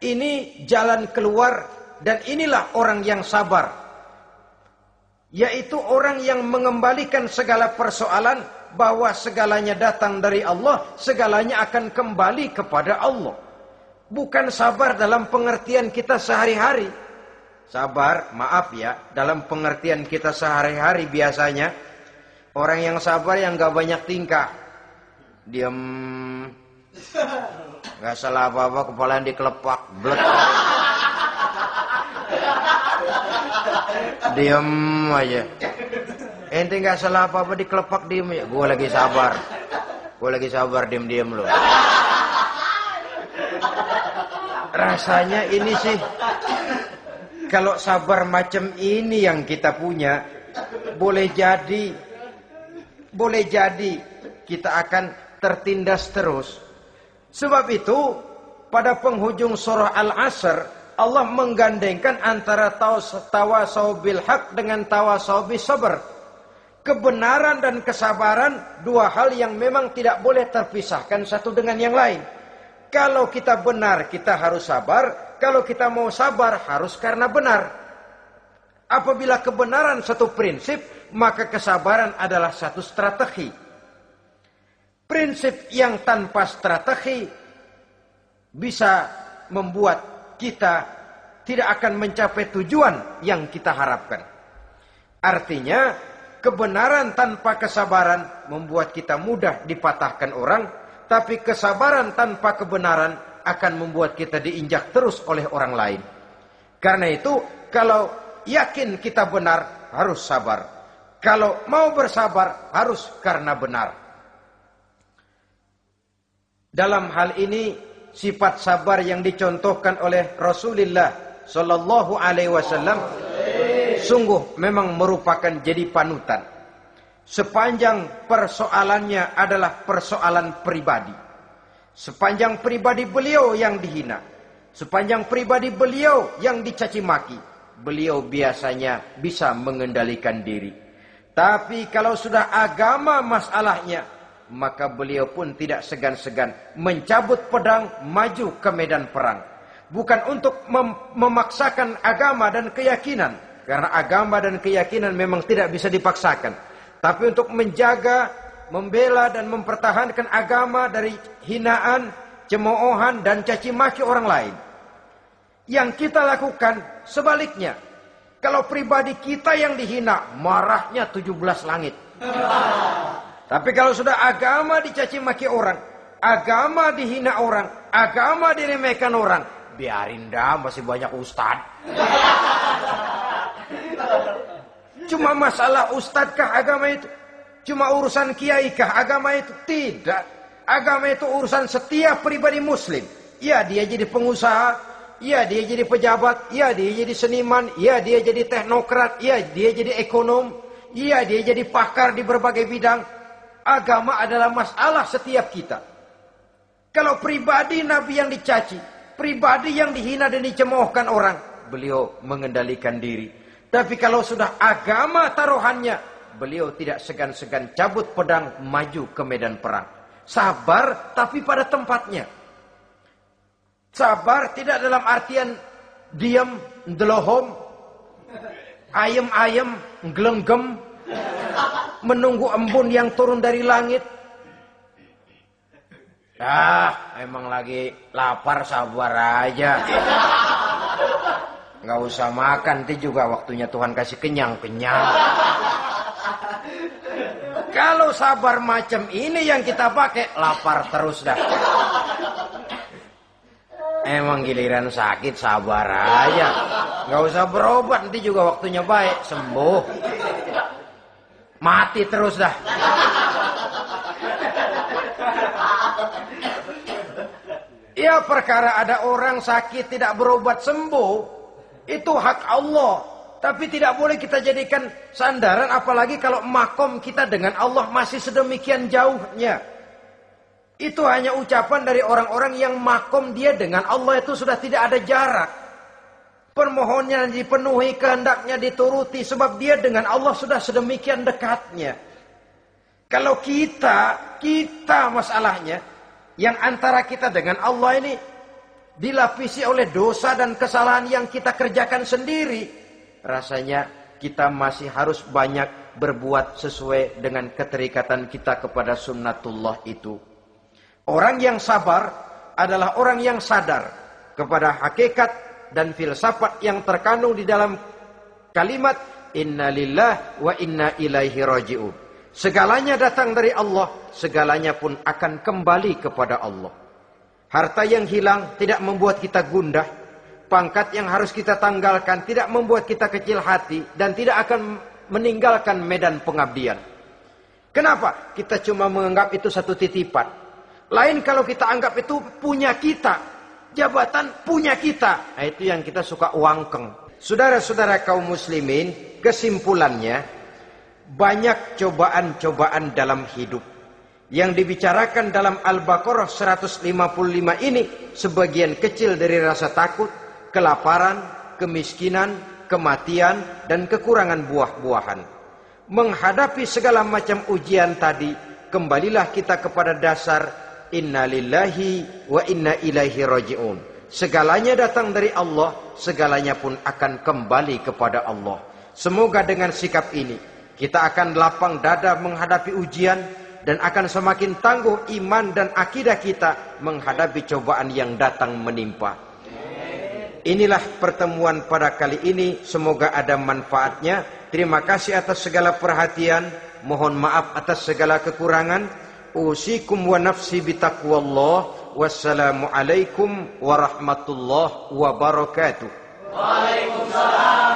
Ini jalan keluar dan inilah orang yang sabar. Yaitu orang yang mengembalikan segala persoalan bahwa segalanya datang dari Allah, segalanya akan kembali kepada Allah. Bukan sabar dalam pengertian kita sehari-hari. Sabar, maaf ya, dalam pengertian kita sehari-hari biasanya orang yang sabar yang gak banyak tingkah. Diam Gak salah apa-apa kepala yang blek. Diam aja. Ente gak salah apa-apa dikelepak diem ya. Gue lagi sabar. Gue lagi sabar diem-diem loh. Rasanya ini sih kalau sabar macam ini yang kita punya boleh jadi boleh jadi kita akan tertindas terus Sebab itu pada penghujung surah Al-Asr Allah menggandengkan antara tawasau bil haq dengan tawasau bis sabr. Kebenaran dan kesabaran dua hal yang memang tidak boleh terpisahkan satu dengan yang lain. Kalau kita benar kita harus sabar, kalau kita mau sabar harus karena benar. Apabila kebenaran satu prinsip, maka kesabaran adalah satu strategi. Prinsip yang tanpa strategi bisa membuat kita tidak akan mencapai tujuan yang kita harapkan. Artinya, kebenaran tanpa kesabaran membuat kita mudah dipatahkan orang, tapi kesabaran tanpa kebenaran akan membuat kita diinjak terus oleh orang lain. Karena itu, kalau yakin kita benar, harus sabar. Kalau mau bersabar, harus karena benar. Dalam hal ini sifat sabar yang dicontohkan oleh Rasulullah Sallallahu Alaihi Wasallam sungguh memang merupakan jadi panutan. Sepanjang persoalannya adalah persoalan pribadi. Sepanjang pribadi beliau yang dihina. Sepanjang pribadi beliau yang dicaci maki. Beliau biasanya bisa mengendalikan diri. Tapi kalau sudah agama masalahnya, maka beliau pun tidak segan-segan mencabut pedang maju ke medan perang. Bukan untuk mem memaksakan agama dan keyakinan. Karena agama dan keyakinan memang tidak bisa dipaksakan. Tapi untuk menjaga, membela dan mempertahankan agama dari hinaan, cemoohan dan caci maki orang lain. Yang kita lakukan sebaliknya. Kalau pribadi kita yang dihina, marahnya 17 langit. Tapi kalau sudah agama dicaci maki orang, agama dihina orang, agama diremehkan orang, biarin dah masih banyak ustad. Cuma masalah ustadkah agama itu? Cuma urusan kiaikah agama itu? Tidak. Agama itu urusan setiap pribadi muslim. Ya dia jadi pengusaha, ya dia jadi pejabat, ya dia jadi seniman, ya dia jadi teknokrat, ya dia jadi ekonom, ya dia jadi pakar di berbagai bidang agama adalah masalah setiap kita. Kalau pribadi Nabi yang dicaci, pribadi yang dihina dan dicemoohkan orang, beliau mengendalikan diri. Tapi kalau sudah agama taruhannya, beliau tidak segan-segan cabut pedang maju ke medan perang. Sabar tapi pada tempatnya. Sabar tidak dalam artian diam, delohom, ayem-ayem, gelenggem, menunggu embun yang turun dari langit. Ah, emang lagi lapar sabar aja. Gak usah makan, nanti juga waktunya Tuhan kasih kenyang-kenyang. Kalau sabar macam ini yang kita pakai, lapar terus dah. Emang giliran sakit sabar aja. Gak usah berobat, nanti juga waktunya baik, sembuh. Mati terus dah. Ya perkara ada orang sakit tidak berobat sembuh. Itu hak Allah. Tapi tidak boleh kita jadikan sandaran apalagi kalau makom kita dengan Allah masih sedemikian jauhnya. Itu hanya ucapan dari orang-orang yang makom dia dengan Allah itu sudah tidak ada jarak permohonannya dipenuhi, kehendaknya dituruti sebab dia dengan Allah sudah sedemikian dekatnya. Kalau kita, kita masalahnya yang antara kita dengan Allah ini dilapisi oleh dosa dan kesalahan yang kita kerjakan sendiri. Rasanya kita masih harus banyak berbuat sesuai dengan keterikatan kita kepada sunnatullah itu. Orang yang sabar adalah orang yang sadar kepada hakikat dan filsafat yang terkandung di dalam kalimat inna lillah wa inna ilaihi raji'un. Segalanya datang dari Allah, segalanya pun akan kembali kepada Allah. Harta yang hilang tidak membuat kita gundah, pangkat yang harus kita tanggalkan tidak membuat kita kecil hati dan tidak akan meninggalkan medan pengabdian. Kenapa? Kita cuma menganggap itu satu titipan. Lain kalau kita anggap itu punya kita, jabatan punya kita. Nah, itu yang kita suka wangkeng. Saudara-saudara kaum muslimin, kesimpulannya banyak cobaan-cobaan dalam hidup. Yang dibicarakan dalam Al-Baqarah 155 ini sebagian kecil dari rasa takut, kelaparan, kemiskinan, kematian, dan kekurangan buah-buahan. Menghadapi segala macam ujian tadi, kembalilah kita kepada dasar innalillahi wa inna ilaihi raji'un. Segalanya datang dari Allah, segalanya pun akan kembali kepada Allah. Semoga dengan sikap ini kita akan lapang dada menghadapi ujian dan akan semakin tangguh iman dan akidah kita menghadapi cobaan yang datang menimpa. Inilah pertemuan pada kali ini. Semoga ada manfaatnya. Terima kasih atas segala perhatian. Mohon maaf atas segala kekurangan. Usikum wa nafsi bitaqwallah. Wassalamualaikum warahmatullahi wabarakatuh. Waalaikumsalam